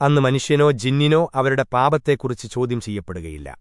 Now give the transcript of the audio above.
അന്ന് മനുഷ്യനോ ജിന്നിനോ അവരുടെ പാപത്തെക്കുറിച്ച് ചോദ്യം ചെയ്യപ്പെടുകയില്ല.